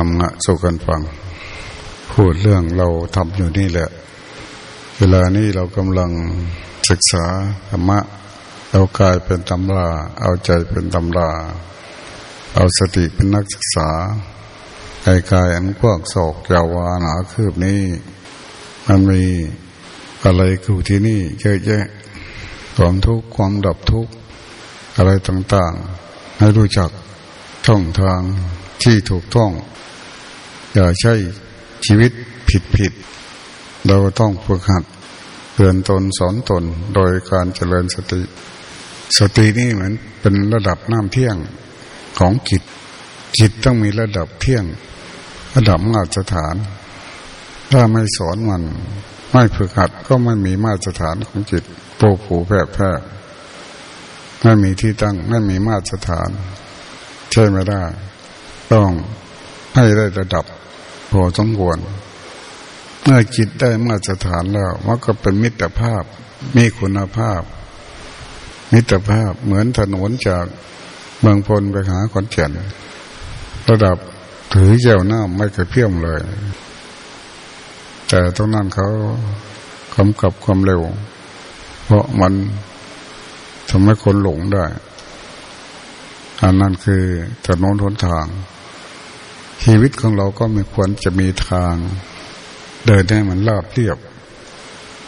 รรมะสู่กันฟัง พูดเรื่องเราทำอยู่นี่แหละ เวลานี้เรากำลังศึกษาธรรมะเอากายเป็นตำรา เอาใจเป็นตำรา เอาสติเป็นนักศึกษากายกายอันกว้างศอกยาวาหนาคืบนี้ มันมีอะไรอยู่ที่นี่เยอะแยะความทุกข์ความดับทุกข์อะไรต่างๆ ให้รู้จักช่องทางที่ถูกต้อง อย่าใช้ชีวิตผิดผิด เราต้องฝึกหัดเตือนตนสอนตนโดยการเจริญสติ สตินี่เหมือนเป็นระดับน้ำเที่ยงของจิตจิตต้องมีระดับเที่ยง ระดับมาตรฐาน ถ้าไม่สอนมันไม่ฝึกหัดก็ไม่มีมาตรฐานของจิตโปผูแพร่แพร่ไม่มีที่ตั้งไม่มีมาตรฐาน ใช่ไม่ได้ ต้องให้ได้ระดับ พอสมควรเมื่อจิตได้มาตรฐานแล้วมันก็เป็นมิตรภาพ มีคุณภาพ มิตรภาพเหมือนถนนจากเมืองพลไปหาขอนแก่นระดับถือเจ้าหน้าไม่เคยเพี้ยมเลย แต่ตรงนั้นเขากำกับความเร็ว เพราะมันทำให้คนหลงได้ อันนั้นคือถนนทนทาง ชีวิตของเราก็ไม่ควรจะมีทาง เดินให้มันราบเรียบ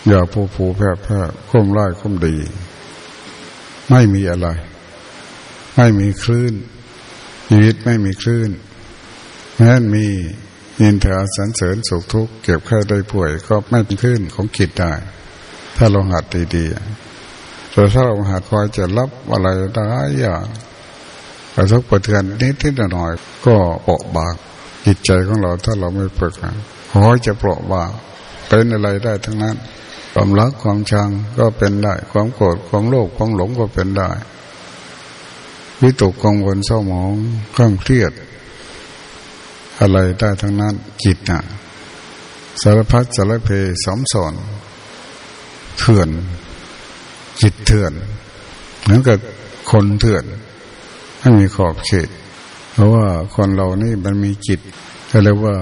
อย่าผูผูแพร่แพร่ค้มไล่ค้มดี ไม่มีอะไร ไม่มีคลื่น ชีวิตไม่มีคลื่นแม้มียินเถาสันเสริญสุขทุกข์เก็บแค่ได้ป่วยก็ไม่เป็นคลื่นของคิดได้ ถ้าเราหัดดีๆแต่ถ้าเราหัดคอยจะรับอะไรได้อย่าง กระทบกระเทือนนิดนิดหน่อยๆก็เปราะบางจิตใจของเราถ้าเราไม่ฝึกขอจะเปราะบางเป็นอะไรได้ทั้งนั้น ความรักความชังก็เป็นได้ ความโกรธความโลภความหลงก็เป็นได้ วิตกกังวลเศร้าหมองเคร่งเครียด อะไรได้ทั้งนั้นจิตน่ะสารพัดสารเพสมสอนเถื่อน จิตเถื่อนเหมือนกับคนเถื่อน ให้มีขอบเขต เพราะว่าคนเรานี่มันมีจิตก็เรียกว่า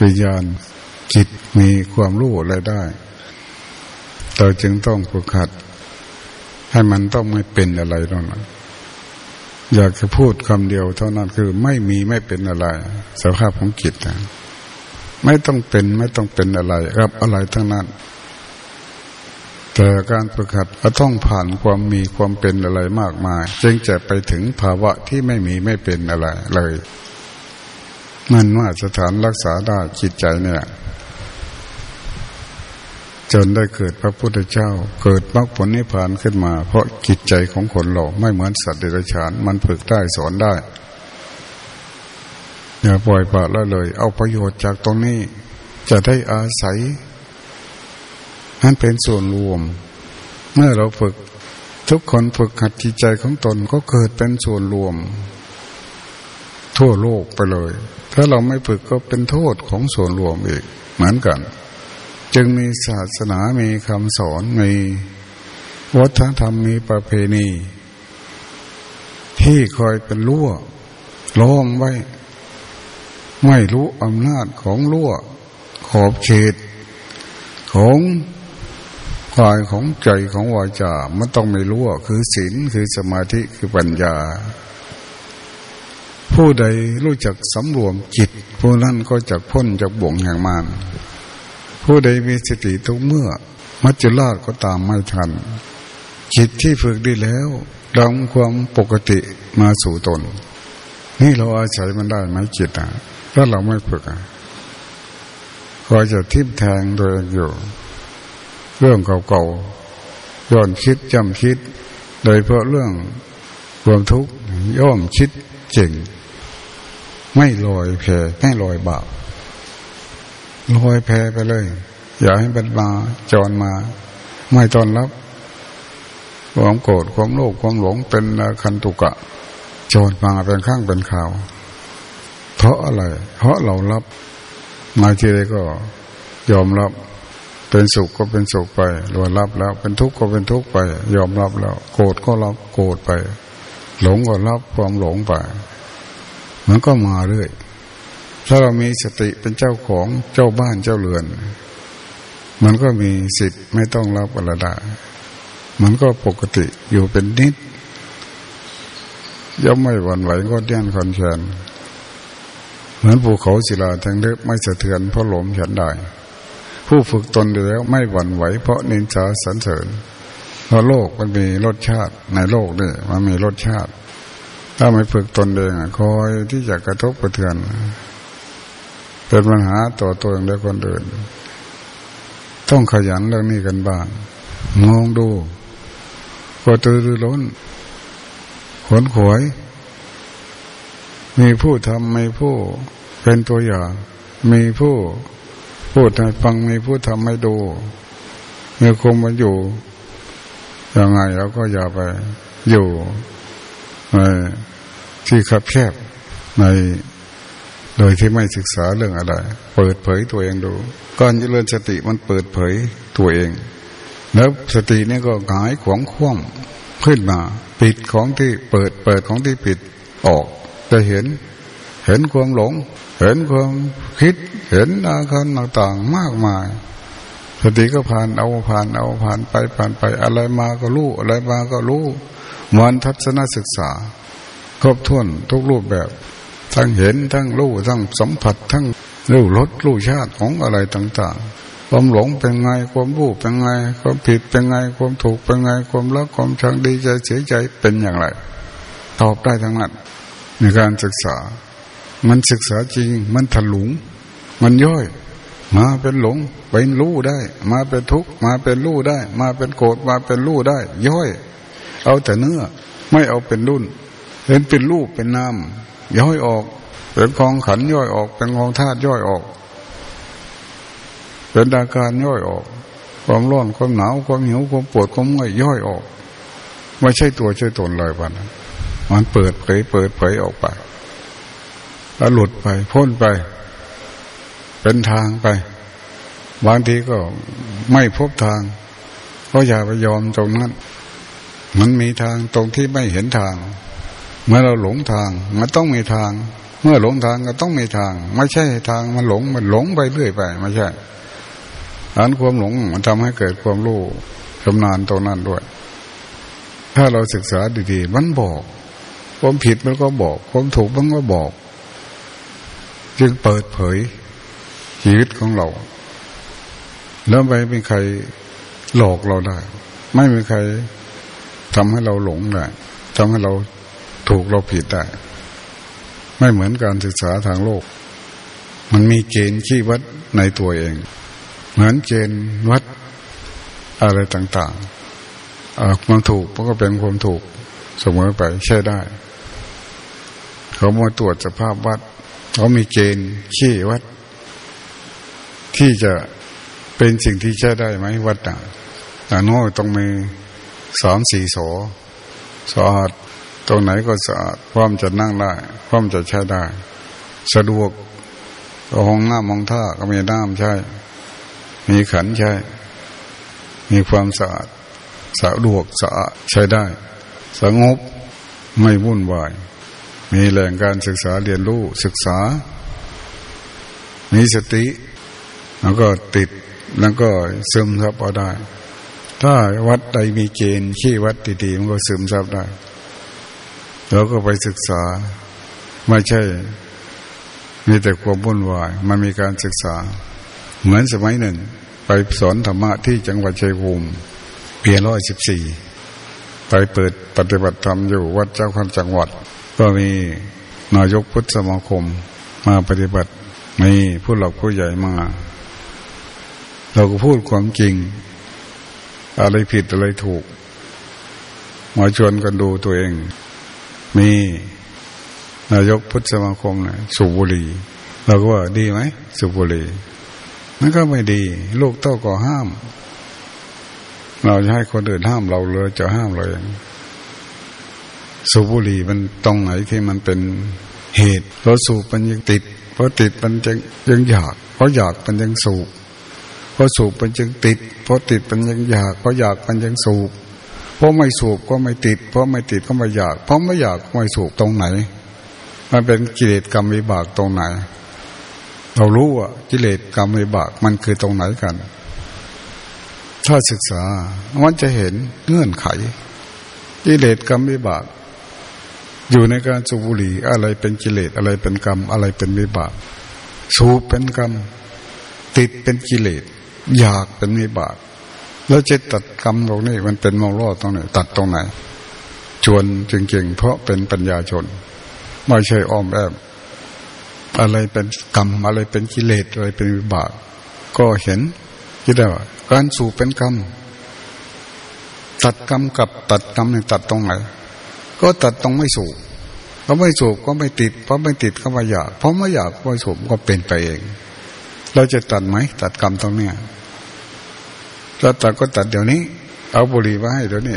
วิญญาณจิตมีความรู้อะไรได้เราจึงต้องฝึกหัด ให้มันต้องไม่เป็นอะไรตรงนั้นอยากจะพูดคำเดียวเท่านั้นคือไม่มีไม่เป็นอะไรสภาพของจิตนะไม่ต้องเป็นไม่ต้องเป็นอะไรรับอะไรทั้งนั้น แต่การฝึกหัดก็ต้องผ่านความมีความเป็นอะไรมากมาย จึงจะไปถึงภาวะที่ไม่มีไม่เป็นอะไรเลย มันว่าสถานรักษาได้จิตใจเนี่ย จนได้เกิดพระพุทธเจ้า เกิดมรรคผลนิพพานขึ้นมา เพราะจิตใจของคนเราไม่เหมือนสัตว์เดรัจฉาน มันฝึกได้สอนได้อย่าปล่อยปละละเลย เอาประโยชน์จากตรงนี้ จะได้อาศัย นั่นเป็นส่วนรวม เมื่อเราฝึก ทุกคนฝึกหัดจิตใจของตนก็เกิดเป็นส่วนรวม ทั่วโลกไปเลย ถ้าเราไม่ฝึกก็เป็นโทษของส่วนรวมอีก เหมือนกัน จึงมีศาสนามีคำสอนมีวัฒนธรรมมีประเพณี ที่คอยเป็นรั่วล้อมไว้ ไม่รู้อำนาจของรั่วขอบเขตของ กายของใจของวาจา มันต้องไม่รู้ว่าคือศีลคือสมาธิคือปัญญา ผู้ใดรู้จักสำรวมจิต ผู้นั้นก็จะพ้นจากบ่วงแห่งมารผู้ใดมีสติทุกเมื่อ มัจจุราชก็ตามไม่ทัน จิตที่ฝึกดีแล้วดำความปกติมาสู่ตน นี่เราอาศัยมันได้ไหมจิตอะถ้าเราไม่ฝึกอะก็จะทิพแทงโดยอยู่ เรื่องเก่าๆย้อนคิดจำคิด โดยเพราะเรื่องความทุกข์ย่อมคิดเจ๋งไม่ลอยแพไม่ลอยบาปลอยแพไปเลย อย่าให้บันมาจรมา ไม่ตอนรับความโกรธความโลภความหลงเป็นคันตุกะจรมาเป็นข้างเป็นข่าว เพราะอะไร เพราะเรารับมาทีไรก็ยอมรับ เป็นสุขก็เป็นสุขไปรวรับแล้ว เป็นทุกข์ก็เป็นทุกข์ไป ยอมรับแล้ว โกรธก็รับโกรธไป หลงก็รับความหลงไป มันก็มาเรื่อย ถ้าเรามีสติเป็นเจ้าของเจ้าบ้านเจ้าเรือน มันก็มีสิทธิ์ไม่ต้องรับอะไรได้มันก็ปกติอยู่เป็นนิด ย่อมไม่หวั่นไหวก็เดียนคอนเชนเหมือนภูเขาศิลาแทงเล็กไม่สะเทือนเพราะหลมฉันได้ ผู้ฝึกตนแล้วไม่หวั่นไหวเพราะนินจาสรรเสริญเพราะโลกมันมีรสชาติในโลกนี่มันมีรสชาติ ถ้าไม่ฝึกตนเองคอยที่จะกระทบกระเทือนเป็นปัญหาต่อตัวเองและคนอื่น ต้องขยันเรื่องนี้กันบ้างมองดูก็ตือรือล้นขนขวย มีผู้ทำมีผู้เป็นตัวอย่าง มีผู้ พูดให้ฟังมีผู้ทำให้ดูมีคงมาอยู่ยังไงเราก็อย่าไปอยู่ในที่คับแคบในโดยที่ไม่ศึกษาเรื่องอะไร เปิดเผยตัวเองดู การเจริญสติมันเปิดเผยตัวเอง แล้วสตินี่ก็หายขวางคว่ำขึ้นมา ปิดของที่เปิดเปิดของที่ปิดออกจะเห็น เห็นความหลง เห็นความคิด เห็นอาการต่างๆมากมายสติก็ผ่านเอาผ่านเอาผ่านไปผ่านไป อะไรมาก็รู้อะไรมาก็รู้มือนทัศนศึกษา ครบถ้วนทุกรูปแบบ ทั้งเห็นทั้งรู้ทั้งสัมผัสทั้งรู้รสรู้ชาติของอะไรต่างๆ ความหลงเป็นไงความรู้เป็นไง ความผิดเป็นไง ความถูกเป็นไง ความรักความชังดีใจเสียใจเป็นอย่างไร ตอบได้ทั้งนั้นในการศึกษา มันศึกษาจริงมันถลุง มันย่อย มาเป็นหลงเป็นรู้ได้ มาเป็นทุกข์มาเป็นรู้ได้ มาเป็นโกรธมาเป็นรู้ได้ ย่อย เอาแต่เนื้อ ไม่เอาเป็นรุ่นเห็นเป็นรูปเป็นนามย่อยออกเป็นกองขันย่อยออก เป็นกองธาตุย่อยออก เป็นอาการย่อยออก ความร้อนความหนาวความหิวความปวดความเมื่อยย่อยออก ไม่ใช่ตัวใช่ตนเลยวันนั้นมันเปิดเผยเปิดเผยออกไปแล้วหลุดไปพ้นไป เป็นทางไป บางทีก็ไม่พบทาง ก็อย่าไปยอมตรงนั้น มันมีทางตรงที่ไม่เห็นทาง เมื่อเราหลงทางมันต้องมีทาง เมื่อหลงทางก็ต้องมีทาง ไม่ใช่ทางมันหลงมันหลงไปเรื่อยไปไม่ใช่อันความหลงมันทำให้เกิดความรู้ชำนาญตรงนั้นด้วย ถ้าเราศึกษาดีๆ มันบอกความผิดมันก็บอกความถูกมันก็บอก จึงเปิดเผย ชีวิตของเรา แล้วไม่มีใครหลอกเราได้ ไม่มีใครทำให้เราหลงได้ทำให้เราถูกเราผิดได้ ไม่เหมือนการศึกษาทางโลก มันมีเกณฑ์ชี้วัดในตัวเอง เหมือนเกณฑ์วัดอะไรต่างๆความถูกก็เป็นความถูกเสมอไปใช่ได้ เขามาตรวจสภาพวัด เขามีเกณฑ์ชี้วัด ที่จะเป็นสิ่งที่ใช้ได้ไหมวัดต่างแต่น้อยต้องมีสามสี่โสสะอาดตรงไหนก็สะอาดความจะนั่งได้ความจะใช้ได้ สะดวกห้องน้ำมองท่าก็มีน้ำใช่ มีขันใช่ มีความสะอาดสะดวกสะอาดใช้ได้ สงบไม่วุ่นวาย มีแหล่งการศึกษาเรียนรู้ศึกษา มีสติ แล้วก็ติดแล้วก็ซึมซับเอาได้ ถ้าวัดใดมีเกณฑ์ขี้วัดดีๆมันก็ซึมซับได้เราก็ไปศึกษา ไม่ใช่ มีแต่ความวุ่นวาย มันมีการศึกษา เหมือนสมัยหนึ่ง ไปสอนธรรมะที่จังหวัดชัยภูมิเปียร้อยสิบสี่ไปเปิดปฏิบัติธรรมอยู่วัดเจ้าคันจังหวัด ก็มีนายกพุทธสมาคมมาปฏิบัติมีผู้หลักผู้ใหญ่มา เราก็พูดความจริง อะไรผิดอะไรถูก มาชวนกันดูตัวเอง มีนายกพุทธสมาคมนะสูบบุหรี่เราก็ว่าดีไหมสูบบุหรี่นั่นก็ไม่ดีลูกเต้าก็ห้าม เราจะให้คนอื่นห้ามเราเลยจะห้ามเราเองสูบบุหรี่มันตรงไหนที่มันเป็นเหตุเราสูบมันยังติดเพราะติดมันยังยังอยากเพราะอยากมันยังสูบ พราะสูบมันจึงติดเพราะติดมันยังอยากเพราะอยากมันยังสูบเพราะไม่สูบก็ไม่ติด เพราะไม่ติดก็ไม่อยาก เพราะไม่อยากก็ไม่สูบตรงไหน มันเป็นกิเลสกรรมวิบากตรงไหน เรารู้ว่ากิเลสกรรมวิบากมันคือตรงไหนกัน ถ้าศึกษามันจะเห็นเงื่อนไขกิเลสกรรมวิบาก อยู่ในการสูบบุหรี่อะไรเป็นกิเลสอะไรเป็นกรรมอะไรเป็นวิบาก สูบเป็นกรรม ติดเป็นกิเลส อยากเป็นวิบาก แล้วจะตัดกรรมตรงนี้มันเป็นมองรอดตรงไหนตัดตรงไหน ชวนจริงๆ เพราะเป็นปัญญาชน ไม่ใช่อ้อมแอบอะไรเป็นกรรมอะไรเป็นกิเลสอะไรเป็นวิบาก ก็เห็นคิดได้ว่าการสู่เป็นกรรมตัดกรรมกับตัดกรรมเนี่ยตัดตรงไหน ก็ตัดตรงไม่สูบเพราะไม่สูบก็ไม่ติด เพราะไม่ติดก็ไม่อยาก เพราะไม่อยากไม่สูบก็เป็นไปเอง เราจะตัดไหมตัดกรรมตรงเนี้ย เราตัดก็ตัดเดี๋ยวนี้ เอาบุหรี่มาให้เดี๋ยวนี้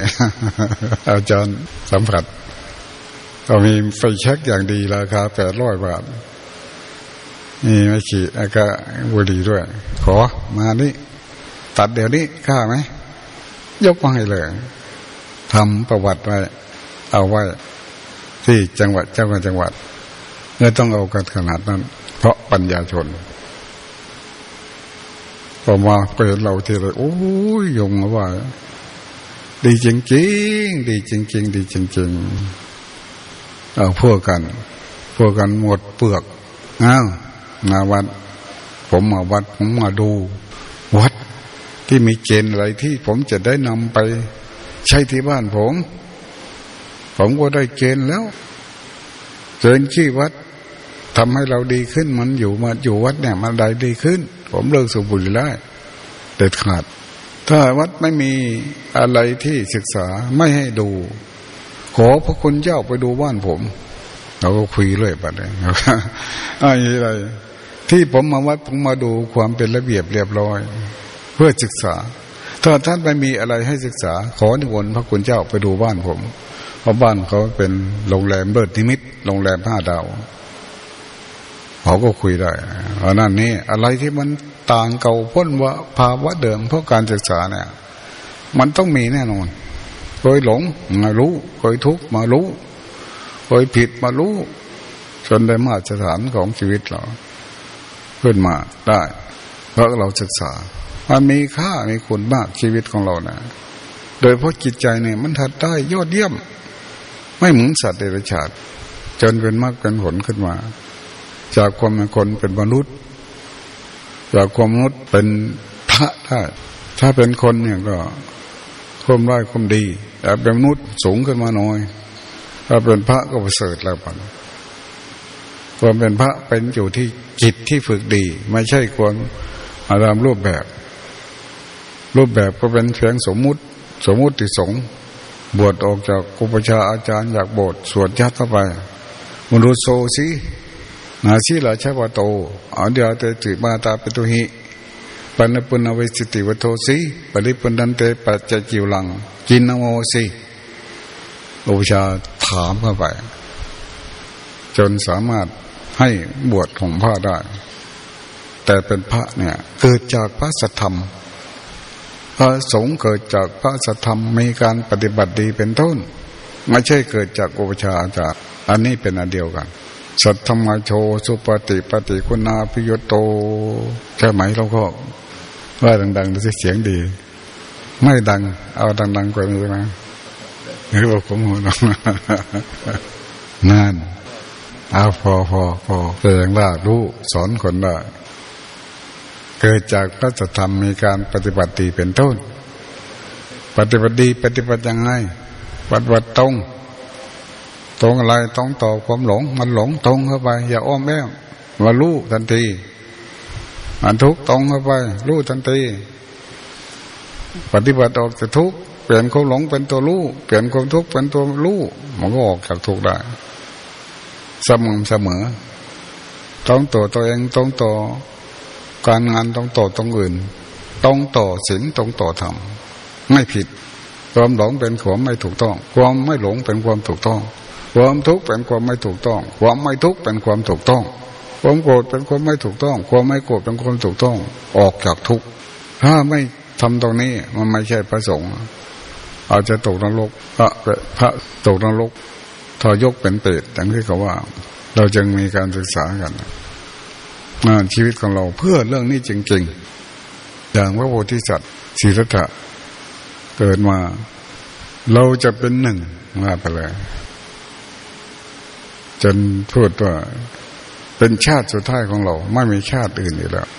อาจารย์สัมผัสเรามีไฟแช็กอย่างดีราคาแปดร้อยบาทนี่ไม่ขีดแล้วก็บุหรี่ด้วย ขอมานี่ตัดเดี๋ยวนี้ค่าไหมยกมาให้เลยทำประวัติไว้ เอาไว้ ที่จังหวัดเจ้าจังหวัดเมื่ต้องเอากันขนาดนั้น เพราะปัญญาชน อมาเป็นเราทีไรโอ้ยยงว่า ดีจริงๆดีจริงๆดีจริงๆเอาพวกกัน พวกกันหมดเปลือกอ้าวมาวัด ผมมาวัด ผมมาดู วัดที่มีเกณฑ์อะไรที่ผมจะได้นำไปใช้ที่บ้านผม ผมก็ได้เกณฑ์แล้วเกณฑ์ที่วัดทำให้เราดีขึ้นมันอยู่มาอยู่วัดเนี่ยมันได้ดีขึ้น ผมเลิกสูบบุหรี่ได้เด็ดขาด ถ้าวัดไม่มีอะไรที่ศึกษาไม่ให้ดู ขอพระคุณเจ้าไปดูบ้านผม เราก็คุยเรื่อยไปเลยอะไรที่ผมมาวัดผมมาดูความเป็นระเบียบเรียบร้อย เพื่อศึกษา ถ้าท่านไม่มีอะไรให้ศึกษา ขอนิมนต์พระคุณเจ้าไปดูบ้านผม เพราะบ้านเขาเป็นโรงแรมเบิร์ดนิมิตโรงแรมห้าดาว เขาก็คุยได้เพราะนั่นนี่อะไรที่มันต่างเก่าพ้นว่าภาวะเดิมเพราะการศึกษาเนี่ย มันต้องมีแน่นอนเคยหลงมารู้เคยทุกข์มารู้เคยผิดมารู้จนได้มาตรฐานของชีวิตเราขึ้นมาได้ เพราะเราศึกษา มันมีค่ามีคุณมากชีวิตของเรานะโดยเพราะจิตใจเนี่ยมันถัดได้ยอดเยี่ยม ไม่เหมือนสัตว์เดรัจฉานจนเป็นมากเป็นผลขึ้นมา จากความเป็นคนเป็นมนุษย์ จากความมนุษย์เป็นพระได้ถ้าเป็นคนเนี่ยก็ควมร้ายควมดีแต่เป็นมนุษย์สูงขึ้นมาหน่อย ถ้าเป็นพระก็ประเสริฐแล้วปันความเป็นพระเป็นอยู่ที่จิตที่ฝึกดี ไม่ใช่ความอารามรูปแบบ รูปแบบก็เป็นเพียงสมมุติ สมมุติสงบวชออกจากกุปชาอาจารย์อยากบสถ์สวดยัดเข้าไปมนุษโซสี นาชีลาชาวโตอันเดียวเตจิมาตาเปตุหิปันปุณเวสิติวโทสีปริปุนันเตปัจจจิวลัง กินนโมสีอุชาถามเข้าไป จนสามารถให้บวชของพระได้ แต่เป็นพระเนี่ย เกิดจากพระสัทธรรม พระสงฆ์เกิดจากพระสัทธรรมมีการปฏิบัติดีเป็นต้น ไม่ใช่เกิดจากอุปชาอาจารย์อันนี้เป็นอันเดียวกัน สัทธรรมโชสุปฏิปฏิคุณาพิยโตใช่ไหมเราก็ว่าดังๆดูสิเสียงดี ไม่ดัง เอาดังๆกว่านี้นะหรือว่าผมหัวนั่นเอาพอพอพอแสดงว่ารู้สอนคนได้เกิดจากพระธรรมมีการปฏิบัติดีเป็นต้น ปฏิบัติดีปฏิบัติยังไงปฏิบัติตรง ตรงอะไรต้องต่อความหลง มันหลงตรงเข้าไป อย่าอ้อมแอมมารู้ทันทีมันทุกตรงเข้าไปรู้ทันทีปฏิบัติออกจากทุกเปลี่ยนความหลงเป็นตัวรู้เปลี่ยนความทุกข์เป็นตัวรู้มันก็ออกจากทุกได้สม่ำเสมอ ต้องต่อตัวเองต้องต่อการงานต้องต่อตรงอื่น ต้องต่อศีลต้องต่อธรรมไม่ผิดความหลงเป็นความไม่ถูกต้อง ความไม่หลงเป็นความถูกต้อง ความทุกข์เป็นความไม่ถูกต้อง ความไม่ทุกข์เป็นความถูกต้อง ความโกรธเป็นความไม่ถูกต้อง ความไม่โกรธเป็นความถูกต้อง ออกจากทุกข์ถ้าไม่ทำตรงนี้มันไม่ใช่พระสงฆ์อาจจะตกนรกพระพระตกนรกทอยกเป็นเปรตอย่างที่เขาว่า เราจึงมีการศึกษากันงานชีวิตของเราเพื่อเรื่องนี้จริงๆอย่างพระโพธิสัตว์ศีรษะเกิดมา เราจะเป็นหนึ่งมาไปเลย จนพูดว่า เป็นชาติสุดท้ายของเรา ไม่มีชาติอื่นอีกแล้ว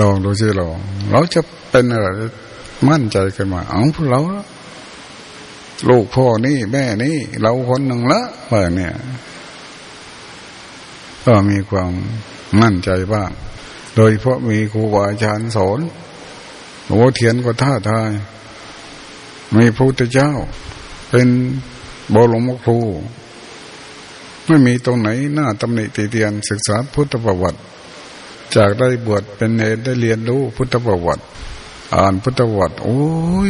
ลองดูสิเรา เราจะเป็นอะไรมั่นใจขึ้นมาเอาพวกเราลูกพ่อนี่แม่นี่เราคนหนึ่งละเมื่อเนี่ย ก็มีความมั่นใจบ้าง โดยเพราะมีครูบาอาจารย์สอนหลวงพ่อเทียนก็ท่าทายมีพระพุทธเจ้า เป็นบรมครู ไม่มีตรงไหนหน้าตำหนิติเตียนศึกษาพุทธประวัติ จากได้บวชเป็นเนได้เรียนรู้พุทธประวัติ อ่านพุทธประวัติ โอ้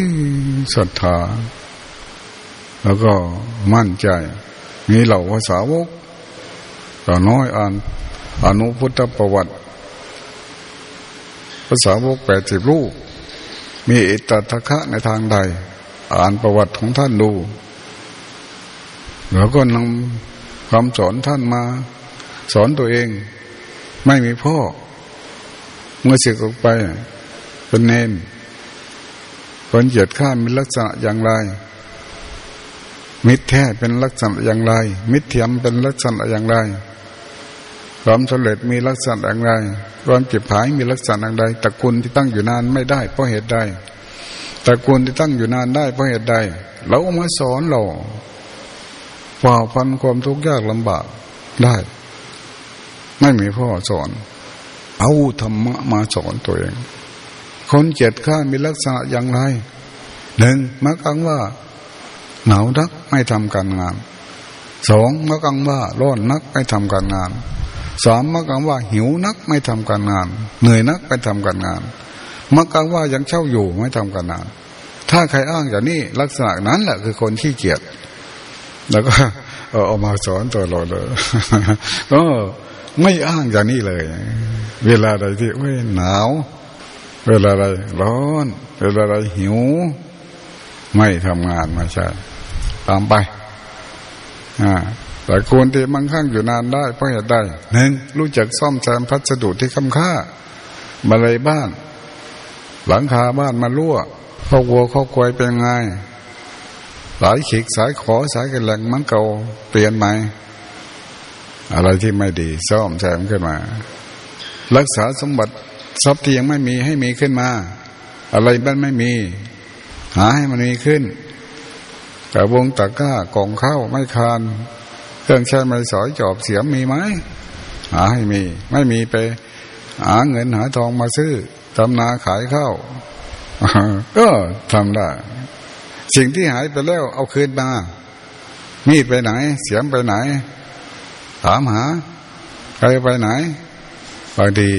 ยศรัทธา แล้วก็มั่นใจมีเหล่าภาษาวกต่น้อยอ่านอนุพุทธประวัติภาษาวกแปดสิบรูป มีอิตตะคะในทางใด อ่านประวัติของท่านดู แล้วก็นำ คำสอนท่านมา สอนตัวเอง ไม่มีพ่อ เมื่อเสึกออกไป เป็นเนนคนเหยียดข้ามมีลักษณะอย่างไร มิตรแท้เป็นลักษณะอย่างไร มิตรเทียมเป็นลักษณะอย่างไรความสำเร็จมีลักษณะอย่างไรความเจ็บหายมีลักษณะอย่างไรตระกูลที่ตั้งอยู่นานไม่ได้เพราะเหตุใดตระกูลที่ตั้งอยู่นานได้เพราะเหตุใดเราเอามาสอนเรา ฝ่าฟันความทุกข์ยากลำบากได้ ไม่มีพ่อสอน เอาธรรมะมาสอนตัวเอง คนเจ็ดข้ามีลักษณะอย่างไรหนึ่งมักอังว่าหนาวนักไม่ทำการงานสองมักอังว่าร้อนนักไม่ทำการงานสามมักกังว่าหิวนักไม่ทำการงาน เหนื่อยนักไม่ทำการงานมักกังว่ายังเช่าอยู่ไม่ทำการงาน ถ้าใครอ้างอย่างนี้ลักษณะนั้นแหละคือคนที่เกียจ แล้วก็เอามาสอนตัวเราเลยก็ไม่อ้างอย่างนี้เลย เวลาใดที่เว้ยหนาว เวลาใดร้อน เวลาใดหิว ไม่ทำงานม่ใช่ตามไป อ่าแต่ควรที่มั่งคั่งอยู่นานได้เพราะเหตุใดหนึ่งรู้จักซ่อมแซมพัสดุที่ค้ำค่ามาเลยบ้าน หลังคาบ้านมารั่วข้อวัวข้อควายเป็นไง สายขีกสายขอสายกระแหลงมันเก่าเปลี่ยนไหม่อะไรที่ไม่ดีซ่อมแซมขึ้นมา รักษาสมบัติทรัพย์ที่ยังไม่มีให้มีขึ้นมา อะไรบ้านไม่มี หาให้มันมีขึ้นกระวงตะก้ากองข้าวไม่คานเครื่องใช้ไม้สอยจอบเสียมมีไหมหาให้มี ไม่มีไป หาเงินหาทองมาซื้อทำนาขายข้าวก็ทำได้ สิ่งที่หายไปแล้วเอาคืนมามีดไปไหน เสียมไปไหน ถามหาใครไปไหนบางที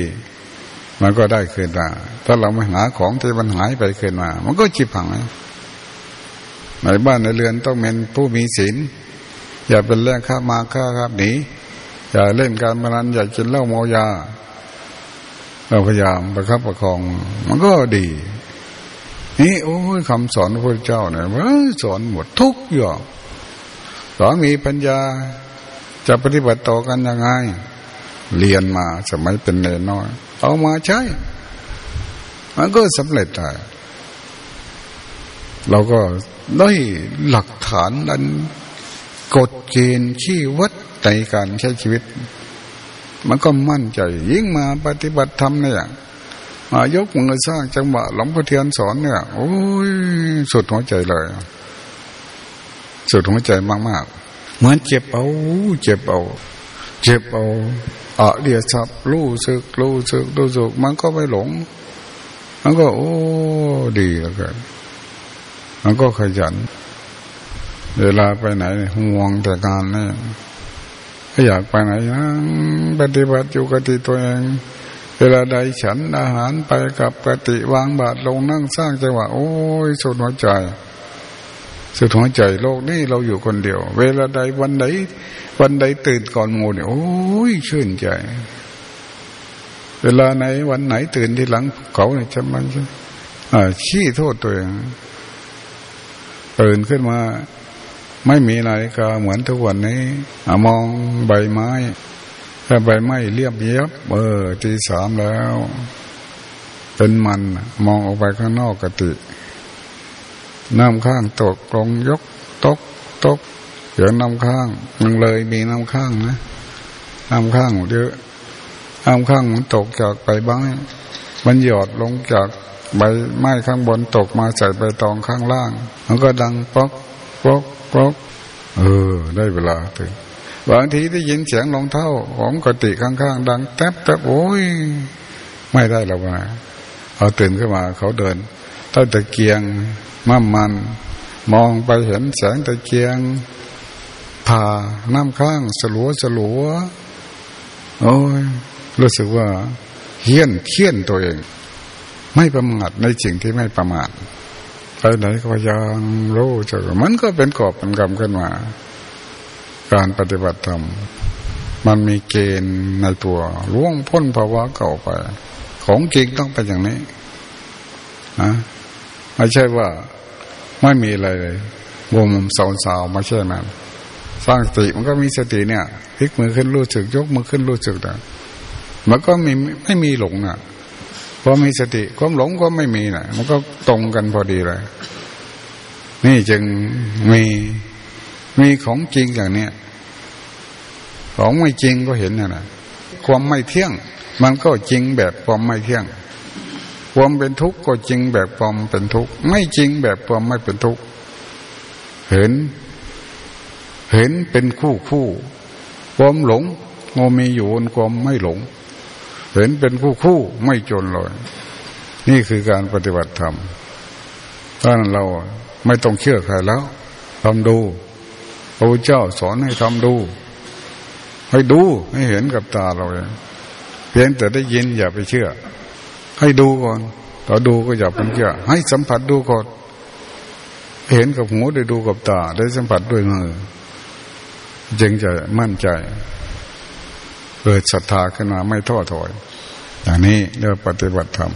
มันก็ได้คืนมาถ้าเราไม่หาของที่มันหายไปคืนมา มันก็จิบหังในบ้านในเรือนต้องเป็นผู้มีศีลอย่าเป็นแรงข้ามาข้าครับหนีอย่าเล่นการพนันอย่ากินเหล้าเมายาเราพยายามประคับประคอง มันก็ดี นี่โอ้ยคำสอนพระพุทธเจ้าเนี่ยสอนหมดทุกอย่างสอนมีปัญญาจะปฏิบัติต่อกันยังไง เรียนมาสมัยเป็นเนน้อย เอามาใช้ มันก็สำเร็จได้เราก็ได้หลักฐานอันกฎเกณฑ์ชี้วัดในการใช้ชีวิต มันก็มั่นใจ ยิ่งมาปฏิบัติธรรมเนี่ยายกมือสร้างจังหวะหลวงพ่อเทียนสอนเนี่ยโอ้ยสุดหัวใจเลย สุดหัวใจมากๆเหมือนเจ็บเอาเจ็บเอาเจ็บเอาอะเดียสับรู้สึกรู้สึกรู้สึกมันก็ไม่หลง มันก็ โอ้ดีแล้วกันมันก็ขยัน เวลาไปไหนห่วงแต่การนี่ถ้าอยากไปไหนนะปฏิบัติอยู่กติตัวเอง เวลาใดฉันอาหารไปกับกติวางบาตรลงนั่งสร้างจังหวะโอ้ยสุดหัวใจ สุดหัวใจโลกนี้เราอยู่คนเดียว เวลาใดวันใดวันใดตื่นก่อนงูเนี่ยโอ้ยชื่นใจ เวลาไหนวันไหนตื่นที่หลังเขาเนี่ยจะมันอ่าขี้โทษตัวเองตื่นขึ้นมา ไม่มีนาฬิกาเหมือนทุกวันนี้มองใบไม้ ถ้าใบไม้เรียบเย็บเออตีสามแล้ว เป็นมันมองออกไปข้างนอกกติ น้ำข้างตกลงยกตกตกเดี๋ยวน้ำข้างมันเลยมีน้ำข้างนะน้ำข้างเยอะน้ำข้างมันตกจากใบไม้มันหยอดลงจากใบไม้ข้างบนตกมาใส่ใบตองข้างล่าง มันก็ดังป๊อกป๊อกป๊อกเออ ได้เวลาถึง บางทีได้ยินเสียงรองเท้าของกติข้างๆ ดังแทบแทบโอ้ยไม่ได้แล้วนะเอาตื่นขึ้นมาเขาเดินต้าตะเกียงมั่มมัน มองไปเห็นแสงตะเกียงผ่าน้ำข้างสลัวสลัวโอ้ยรู้สึกว่าเฮี้ยนเคี้ยนตัวเอง ไม่ประมาทในสิ่งที่ไม่ประมาทไปไหนก็ยังรู้จักมันก็เป็นกอบเป็นกรรมขึ้นมา การปฏิบัติธรรม มันมีเกณฑ์ในตัวล่วงพ้นภาวะเก่าไป ของจริงต้องเป็นอย่างนี้นะไม่ใช่ว่าไม่มีอะไรเลยวงสาวสาวม่ใช่นั้นสร้างสติมันก็มีสติเนี่ยพลิกมือขึ้นรู้สึกยกมือขึ้นรู้สึกแต่มันก็มีไม่มีหลงอะพอมีสติความหลงก็ไม่มีนะมันก็ตรงกันพอดีเลย นี่จึงมี มีของจริงอย่างเนี้ยของไม่จริงก็เห็นนะนะความไม่เที่ยง มันก็จริงแบบความไม่เที่ยง ความเป็นทุกข์ก็จริงแบบความเป็นทุกข์ไม่จริงแบบความไม่เป็นทุกข์เห็น เห็นเป็นคู่คู่ ความหลงโมมีอยู่บนความไม่หลง เห็นเป็นคู่คู่ไม่จนเลยนี่คือการปฏิบัติธรรมถ้าเราไม่ต้องเชื่อใครแล้วทำดู พระพุทธเจ้าสอนให้ทำดู ให้ดูให้เห็นกับตาเราเองเพียงแต่ได้ยินอย่าไปเชื่อ ให้ดูก่อนต่อดูก็อย่าไปเชื่อ ให้สัมผัสดูก่อนเห็นกับหูได้ดูกับตา ได้สัมผัสด้วยมือจึงจะมั่นใจเกิดศรัทธาขึ้นมาไม่ท้อถอยอย่างนี้เรียกปฏิบัติธรรม